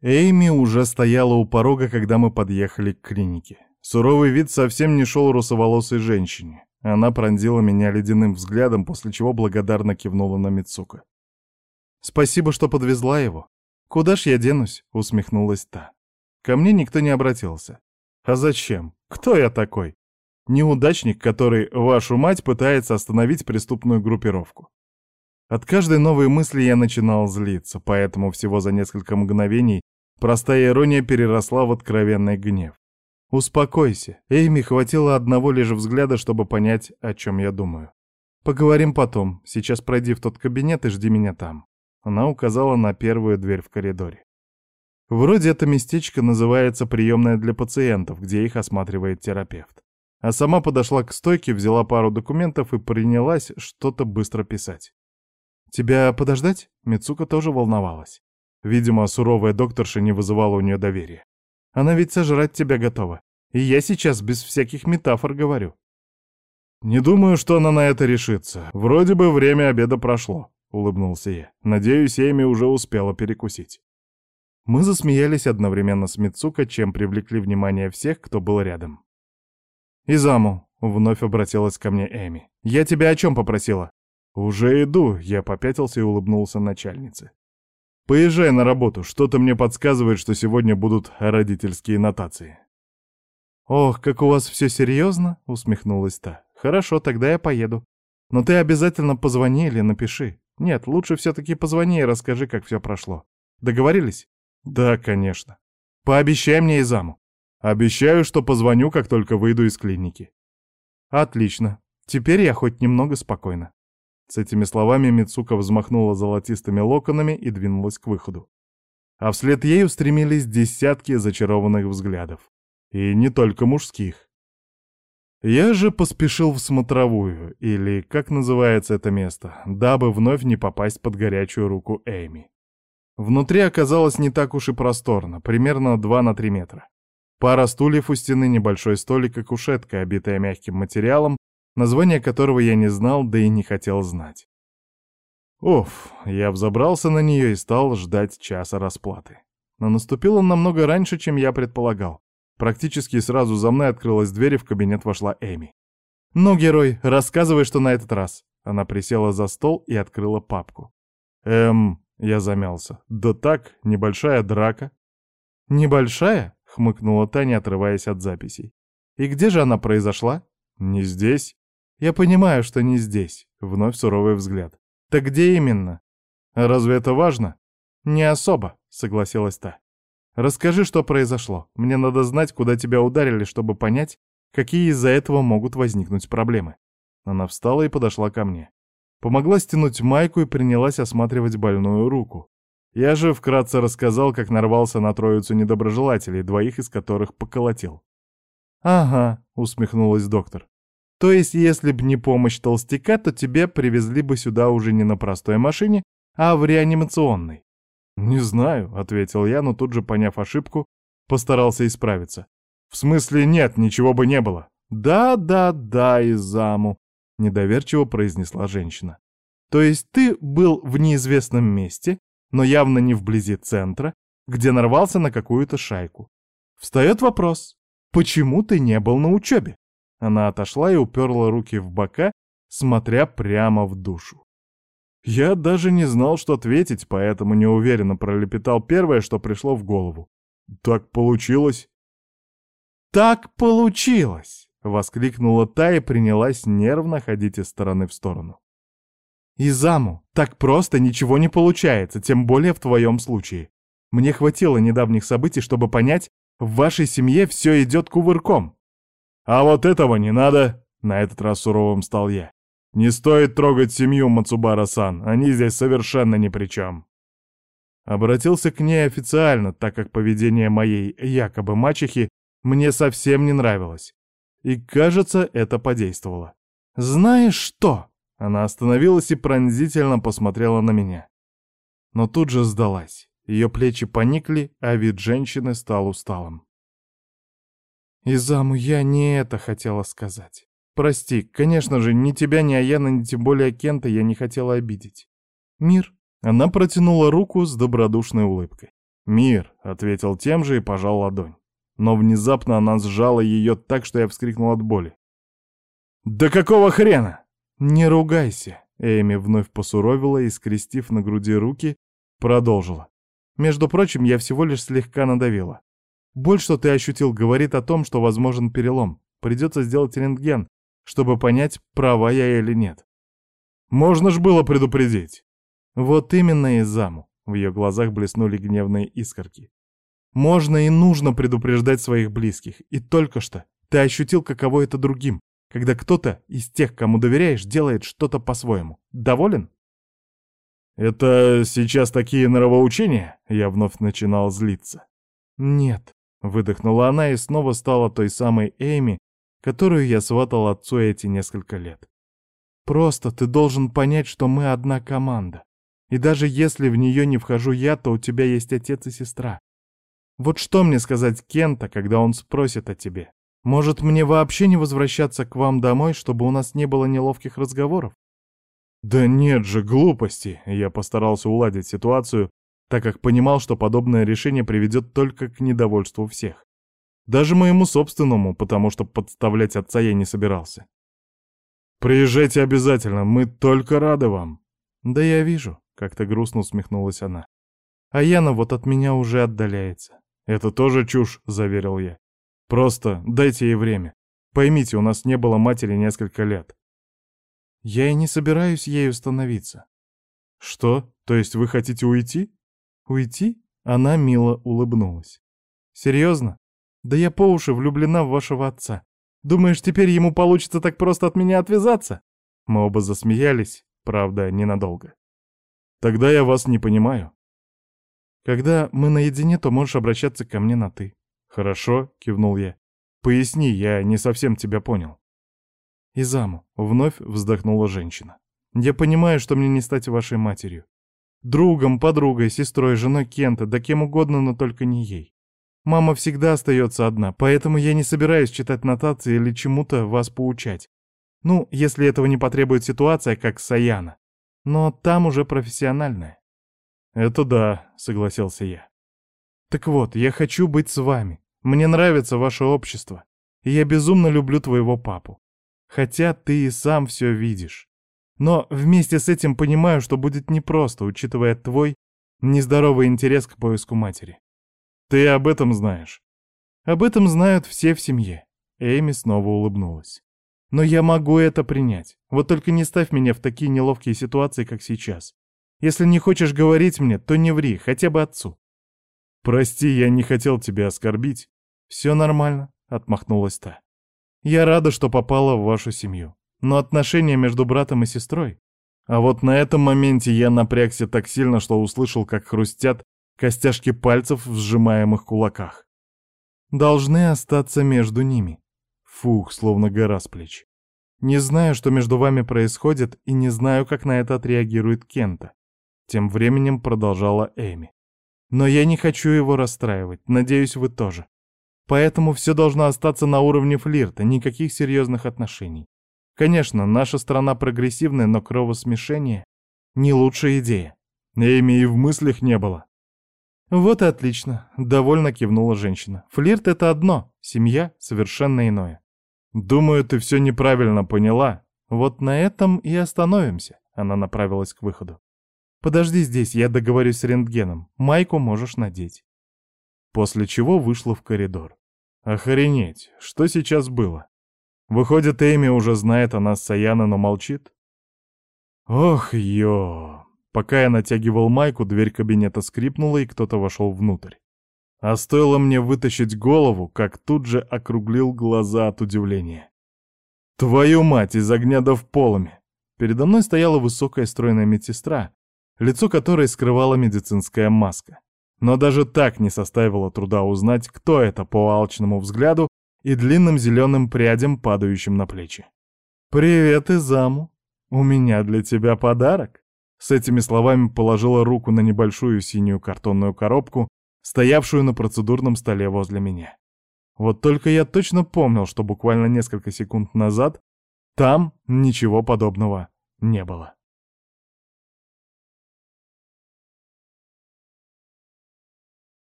Эйми уже стояла у порога, когда мы подъехали к клинике. Суровый вид совсем не шел русоволосой женщине. Она пронзила меня ледяным взглядом, после чего благодарно кивнула на Мицука. «Спасибо, что подвезла его. Куда ж я денусь?» — усмехнулась та. Ко мне никто не обратился. А зачем? Кто я такой? Неудачник, который, вашу мать, пытается остановить преступную группировку. От каждой новой мысли я начинал злиться, поэтому всего за несколько мгновений простая ирония переросла в откровенный гнев. «Успокойся. Эйми хватило одного лишь взгляда, чтобы понять, о чем я думаю. Поговорим потом. Сейчас пройди в тот кабинет и жди меня там». Она указала на первую дверь в коридоре. Вроде это местечко называется приемная для пациентов, где их осматривает терапевт. А сама подошла к стойке, взяла пару документов и принялась что-то быстро писать. «Тебя подождать?» Мицука тоже волновалась. Видимо, суровая докторша не вызывала у нее доверия. Она ведь сожрать тебя готова. И я сейчас без всяких метафор говорю. «Не думаю, что она на это решится. Вроде бы время обеда прошло», — улыбнулся я. «Надеюсь, Эми уже успела перекусить». Мы засмеялись одновременно с Мицука, чем привлекли внимание всех, кто был рядом. «Изаму», — вновь обратилась ко мне Эми, — «я тебя о чем попросила?» «Уже иду», — я попятился и улыбнулся начальнице. Поезжай на работу, что-то мне подсказывает, что сегодня будут родительские нотации. Ох, как у вас все серьезно, усмехнулась та. Хорошо, тогда я поеду. Но ты обязательно позвони или напиши. Нет, лучше все-таки позвони и расскажи, как все прошло. Договорились? Да, конечно. Пообещай мне и заму. Обещаю, что позвоню, как только выйду из клиники. Отлично. Теперь я хоть немного спокойна. С этими словами Мицука взмахнула золотистыми локонами и двинулась к выходу. А вслед ей устремились десятки зачарованных взглядов. И не только мужских. Я же поспешил в смотровую, или как называется это место, дабы вновь не попасть под горячую руку Эми. Внутри оказалось не так уж и просторно, примерно 2 на 3 метра. Пара стульев у стены, небольшой столик и кушетка, обитая мягким материалом, название которого я не знал, да и не хотел знать. Оф, я взобрался на нее и стал ждать часа расплаты. Но наступил он намного раньше, чем я предполагал. Практически сразу за мной открылась дверь, и в кабинет вошла Эми. «Ну, герой, рассказывай, что на этот раз». Она присела за стол и открыла папку. «Эм...» — я замялся. «Да так, небольшая драка». «Небольшая?» — хмыкнула Таня, отрываясь от записей. «И где же она произошла?» «Не здесь». «Я понимаю, что не здесь», — вновь суровый взгляд. «Так где именно?» «Разве это важно?» «Не особо», — согласилась та. «Расскажи, что произошло. Мне надо знать, куда тебя ударили, чтобы понять, какие из-за этого могут возникнуть проблемы». Она встала и подошла ко мне. Помогла стянуть майку и принялась осматривать больную руку. Я же вкратце рассказал, как нарвался на троицу недоброжелателей, двоих из которых поколотил. «Ага», — усмехнулась доктор. То есть, если б не помощь толстяка, то тебя привезли бы сюда уже не на простой машине, а в реанимационной. «Не знаю», — ответил я, но тут же, поняв ошибку, постарался исправиться. «В смысле нет, ничего бы не было». «Да-да-да, Изаму», — недоверчиво произнесла женщина. «То есть ты был в неизвестном месте, но явно не вблизи центра, где нарвался на какую-то шайку. Встает вопрос, почему ты не был на учебе?» Она отошла и уперла руки в бока, смотря прямо в душу. Я даже не знал, что ответить, поэтому неуверенно пролепетал первое, что пришло в голову. «Так получилось!» «Так получилось!» — воскликнула та и принялась нервно ходить из стороны в сторону. «Изаму, так просто ничего не получается, тем более в твоем случае. Мне хватило недавних событий, чтобы понять, в вашей семье все идет кувырком. «А вот этого не надо!» — на этот раз суровым стал я. «Не стоит трогать семью Мацубара-сан, они здесь совершенно ни при чем!» Обратился к ней официально, так как поведение моей якобы мачехи мне совсем не нравилось. И, кажется, это подействовало. «Знаешь что?» Она остановилась и пронзительно посмотрела на меня. Но тут же сдалась. Ее плечи поникли, а вид женщины стал усталым. «Изаму, я не это хотела сказать. Прости, конечно же, ни тебя, ни Аяна, ни тем более Кента я не хотела обидеть. Мир». Она протянула руку с добродушной улыбкой. «Мир», — ответил тем же и пожал ладонь. Но внезапно она сжала ее так, что я вскрикнул от боли. «Да какого хрена?» «Не ругайся», — Эми вновь посуровила и, скрестив на груди руки, продолжила. «Между прочим, я всего лишь слегка надавила. Боль, что ты ощутил, говорит о том, что возможен перелом. Придется сделать рентген, чтобы понять, права я или нет. Можно ж было предупредить. Вот именно и заму. В ее глазах блеснули гневные искорки. Можно и нужно предупреждать своих близких. И только что ты ощутил, каково это другим, когда кто-то из тех, кому доверяешь, делает что-то по-своему. Доволен? Это сейчас такие норовоучения? Я вновь начинал злиться. Нет, выдохнула она и снова стала той самой Эйми, которую я сватал отцу эти несколько лет. Просто ты должен понять, что мы одна команда. И даже если в нее не вхожу я, то у тебя есть отец и сестра. Вот что мне сказать Кента, когда он спросит о тебе? Может, мне вообще не возвращаться к вам домой, чтобы у нас не было неловких разговоров? Да нет же, глупости. Я постарался уладить ситуацию, так как понимал, что подобное решение приведет только к недовольству всех. Даже моему собственному, потому что подставлять отца я не собирался. «Приезжайте обязательно, мы только рады вам». «Да я вижу», — как-то грустно усмехнулась она. «А Яна вот от меня уже отдаляется». «Это тоже чушь», — заверил я. «Просто дайте ей время. Поймите, у нас не было матери несколько лет». «Я и не собираюсь ею становиться». «Что? То есть вы хотите уйти?» «Уйти?» — она мило улыбнулась. «Серьезно? Да я по уши влюблена в вашего отца. Думаешь, теперь ему получится так просто от меня отвязаться?» Мы оба засмеялись, правда, ненадолго. «Тогда я вас не понимаю». «Когда мы наедине, то можешь обращаться ко мне на «ты». «Хорошо», — кивнул я. «Поясни, я не совсем тебя понял». «Изаму», — вновь вздохнула женщина. «Я понимаю, что мне не стать вашей матерью. Другом, подругой, сестрой, женой Кента, да кем угодно, но только не ей. Мама всегда остается одна, поэтому я не собираюсь читать нотации или чему-то вас поучать. Ну, если этого не потребует ситуация, как Саяна. Но там уже профессиональная. Это да, согласился я. Так вот, я хочу быть с вами. Мне нравится ваше общество. И я безумно люблю твоего папу. Хотя ты и сам все видишь. Но вместе с этим понимаю, что будет непросто, учитывая твой нездоровый интерес к поиску матери. Ты об этом знаешь. Об этом знают все в семье. Эми снова улыбнулась. Но я могу это принять. Вот только не ставь меня в такие неловкие ситуации, как сейчас. Если не хочешь говорить мне, то не ври, хотя бы отцу. Прости, я не хотел тебя оскорбить. Все нормально, отмахнулась та. Я рада, что попала в вашу семью. Но отношения между братом и сестрой... А вот на этом моменте я напрягся так сильно, что услышал, как хрустят костяшки пальцев в сжимаемых кулаках. Должны остаться между ними. Фух, словно гора с плеч. Не знаю, что между вами происходит, и не знаю, как на это отреагирует Кента. Тем временем продолжала Эми. Но я не хочу его расстраивать, надеюсь, вы тоже. Поэтому все должно остаться на уровне флирта, никаких серьезных отношений. Конечно, наша страна прогрессивная, но кровосмешение — не лучшая идея. Эми и в мыслях не было. «Вот и отлично», — довольно кивнула женщина. «Флирт — это одно, семья — совершенно иное». «Думаю, ты все неправильно поняла. Вот на этом и остановимся», — она направилась к выходу. «Подожди здесь, я договорюсь с рентгеном. Майку можешь надеть». После чего вышла в коридор. Охренеть, что сейчас было? Выходит, Эми уже знает о нас Саяна, но молчит? Ох, ё... Пока я натягивал майку, дверь кабинета скрипнула, и кто-то вошел внутрь. А стоило мне вытащить голову, как тут же округлил глаза от удивления. «Твою мать, из огня да в полами!» Передо мной стояла высокая стройная медсестра, лицо которой скрывала медицинская маска. Но даже так не составило труда узнать, кто это по алчному взгляду и длинным зеленым прядям, падающим на плечи. «Привет, Изаму! У меня для тебя подарок!» С этими словами положила руку на небольшую синюю картонную коробку, стоявшую на процедурном столе возле меня. Вот только я точно помнил, что буквально несколько секунд назад там ничего подобного не было.